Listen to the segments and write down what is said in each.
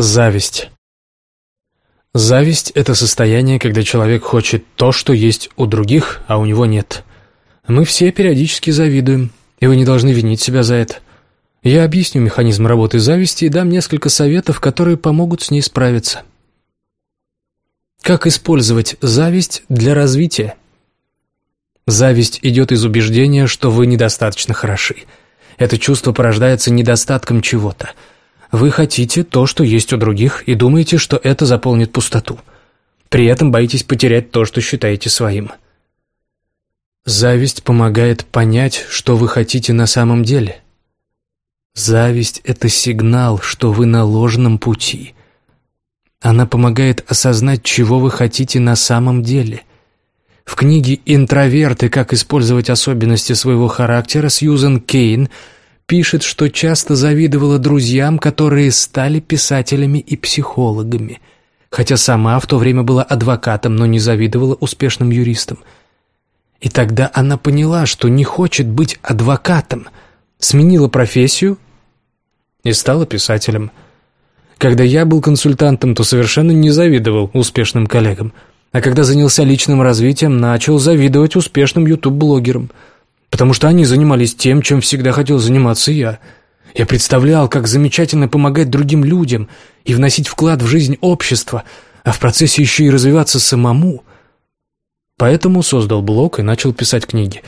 Зависть. Зависть – это состояние, когда человек хочет то, что есть у других, а у него нет. Мы все периодически завидуем, и вы не должны винить себя за это. Я объясню механизм работы зависти и дам несколько советов, которые помогут с ней справиться. Как использовать зависть для развития? Зависть идет из убеждения, что вы недостаточно хороши. Это чувство порождается недостатком чего-то. Вы хотите то, что есть у других, и думаете, что это заполнит пустоту. При этом боитесь потерять то, что считаете своим. Зависть помогает понять, что вы хотите на самом деле. Зависть – это сигнал, что вы на ложном пути – она помогает осознать, чего вы хотите на самом деле. В книге «Интроверты. Как использовать особенности своего характера» Сьюзен Кейн пишет, что часто завидовала друзьям, которые стали писателями и психологами, хотя сама в то время была адвокатом, но не завидовала успешным юристам. И тогда она поняла, что не хочет быть адвокатом, сменила профессию и стала писателем – когда я был консультантом, то совершенно не завидовал успешным коллегам. А когда занялся личным развитием, начал завидовать успешным ютуб-блогерам. Потому что они занимались тем, чем всегда хотел заниматься я. Я представлял, как замечательно помогать другим людям и вносить вклад в жизнь общества, а в процессе еще и развиваться самому. Поэтому создал блог и начал писать книги.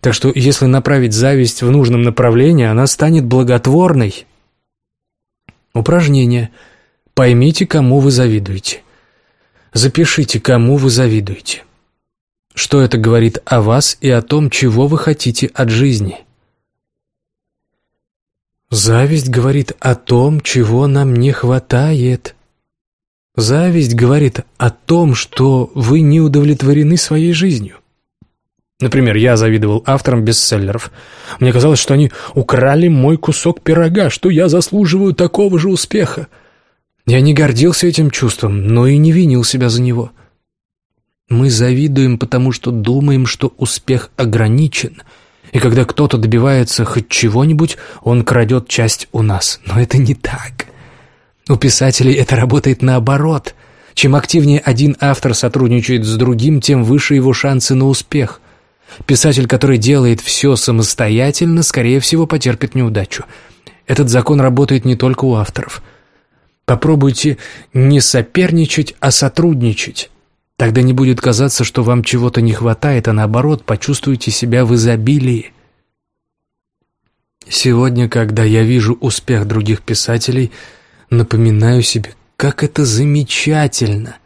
Так что если направить зависть в нужном направлении, она станет благотворной Упражнение. Поймите, кому вы завидуете. Запишите, кому вы завидуете. Что это говорит о вас и о том, чего вы хотите от жизни. Зависть говорит о том, чего нам не хватает. Зависть говорит о том, что вы не удовлетворены своей жизнью. Например, я завидовал авторам бестселлеров. Мне казалось, что они украли мой кусок пирога, что я заслуживаю такого же успеха. Я не гордился этим чувством, но и не винил себя за него. Мы завидуем, потому что думаем, что успех ограничен, и когда кто-то добивается хоть чего-нибудь, он крадет часть у нас. Но это не так. У писателей это работает наоборот. Чем активнее один автор сотрудничает с другим, тем выше его шансы на успех – Писатель, который делает все самостоятельно, скорее всего, потерпит неудачу. Этот закон работает не только у авторов. Попробуйте не соперничать, а сотрудничать. Тогда не будет казаться, что вам чего-то не хватает, а наоборот, почувствуете себя в изобилии. Сегодня, когда я вижу успех других писателей, напоминаю себе, как это замечательно.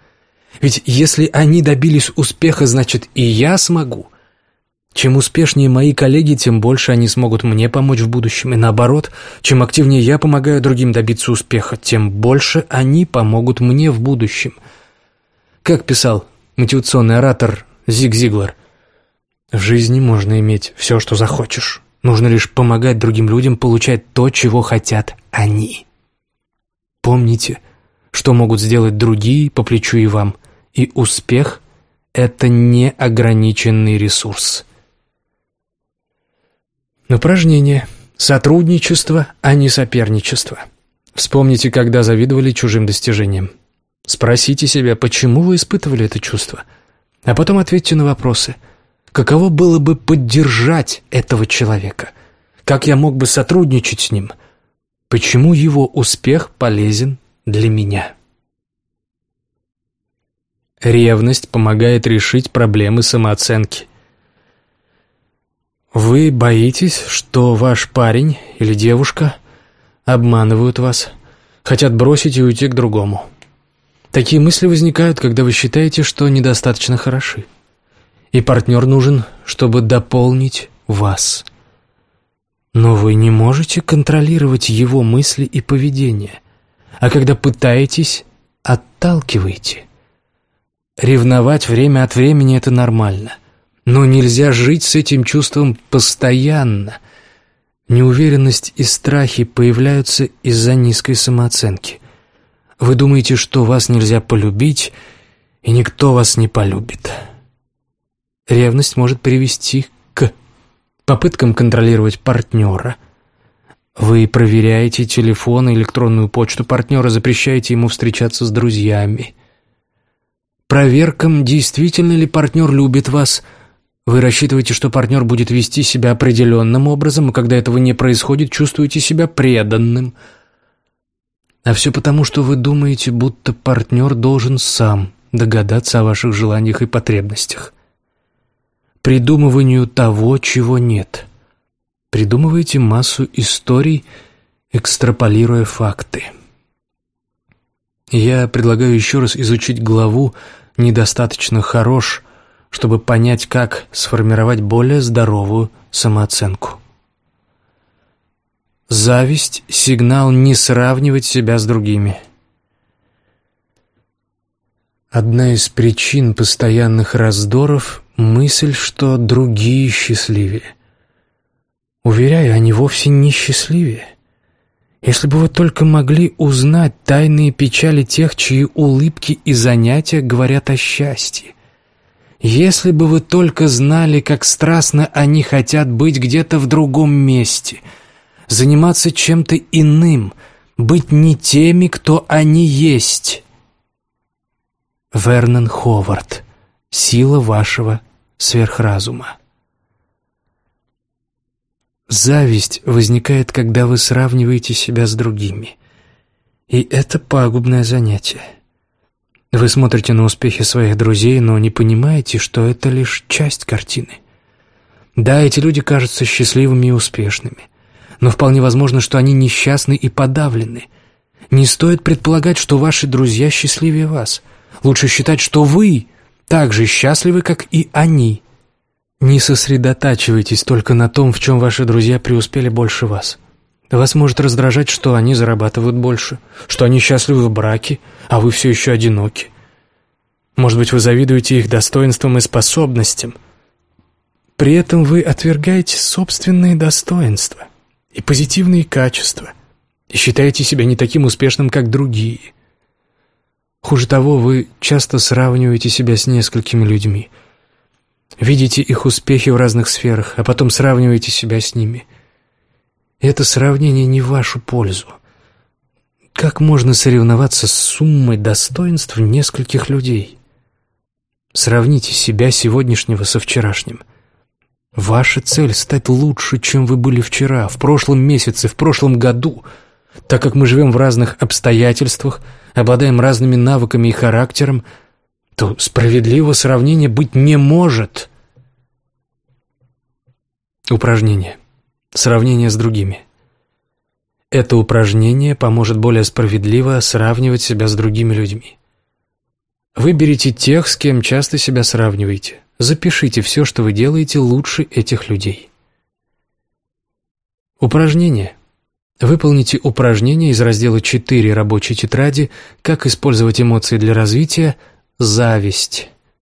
Ведь если они добились успеха, значит и я смогу. Чем успешнее мои коллеги, тем больше они смогут мне помочь в будущем. И наоборот, чем активнее я помогаю другим добиться успеха, тем больше они помогут мне в будущем. Как писал мотивационный оратор Зиг Зиглар, «В жизни можно иметь все, что захочешь. Нужно лишь помогать другим людям получать то, чего хотят они. Помните, что могут сделать другие по плечу и вам, и успех – это неограниченный ресурс». Упражнение. Сотрудничество, а не соперничество. Вспомните, когда завидовали чужим достижениям. Спросите себя, почему вы испытывали это чувство. А потом ответьте на вопросы. Каково было бы поддержать этого человека? Как я мог бы сотрудничать с ним? Почему его успех полезен для меня? Ревность помогает решить проблемы самооценки – вы боитесь, что ваш парень или девушка обманывают вас, хотят бросить и уйти к другому. Такие мысли возникают, когда вы считаете, что недостаточно хороши. И партнер нужен, чтобы дополнить вас. Но вы не можете контролировать его мысли и поведение. А когда пытаетесь, отталкиваете. Ревновать время от времени – это нормально – но нельзя жить с этим чувством постоянно. Неуверенность и страхи появляются из-за низкой самооценки. Вы думаете, что вас нельзя полюбить, и никто вас не полюбит. Ревность может привести к попыткам контролировать партнера. Вы проверяете телефон и электронную почту партнера, запрещаете ему встречаться с друзьями. Проверкам, действительно ли партнер любит вас, вы рассчитываете, что партнер будет вести себя определенным образом, и когда этого не происходит, чувствуете себя преданным. А все потому, что вы думаете, будто партнер должен сам догадаться о ваших желаниях и потребностях. Придумыванию того, чего нет – Придумываете массу историй, экстраполируя факты. Я предлагаю еще раз изучить главу «Недостаточно хорош», чтобы понять, как сформировать более здоровую самооценку. Зависть – сигнал не сравнивать себя с другими. Одна из причин постоянных раздоров – мысль, что другие счастливее. Уверяю, они вовсе не счастливее. Если бы вы только могли узнать тайные печали тех, чьи улыбки и занятия говорят о счастье. Если бы вы только знали, как страстно они хотят быть где-то в другом месте, заниматься чем-то иным, быть не теми, кто они есть. Вернон Ховард. Сила вашего сверхразума. Зависть возникает, когда вы сравниваете себя с другими. И это пагубное занятие. Вы смотрите на успехи своих друзей, но не понимаете, что это лишь часть картины. Да, эти люди кажутся счастливыми и успешными, но вполне возможно, что они несчастны и подавлены. Не стоит предполагать, что ваши друзья счастливее вас. Лучше считать, что вы так же счастливы, как и они – не сосредотачивайтесь только на том, в чем ваши друзья преуспели больше вас. Вас может раздражать, что они зарабатывают больше, что они счастливы в браке, а вы все еще одиноки. Может быть, вы завидуете их достоинствам и способностям. При этом вы отвергаете собственные достоинства и позитивные качества и считаете себя не таким успешным, как другие. Хуже того, вы часто сравниваете себя с несколькими людьми – Видите их успехи в разных сферах, а потом сравниваете себя с ними. И это сравнение не в вашу пользу. Как можно соревноваться с суммой достоинств нескольких людей? Сравните себя сегодняшнего со вчерашним. Ваша цель — стать лучше, чем вы были вчера, в прошлом месяце, в прошлом году. Так как мы живем в разных обстоятельствах, обладаем разными навыками и характером — то справедливого сравнения быть не может. Упражнение. Сравнение с другими. Это упражнение поможет более справедливо сравнивать себя с другими людьми. Выберите тех, с кем часто себя сравниваете. Запишите все, что вы делаете лучше этих людей. Упражнение. Выполните упражнение из раздела «4 рабочей тетради. Как использовать эмоции для развития» зависть.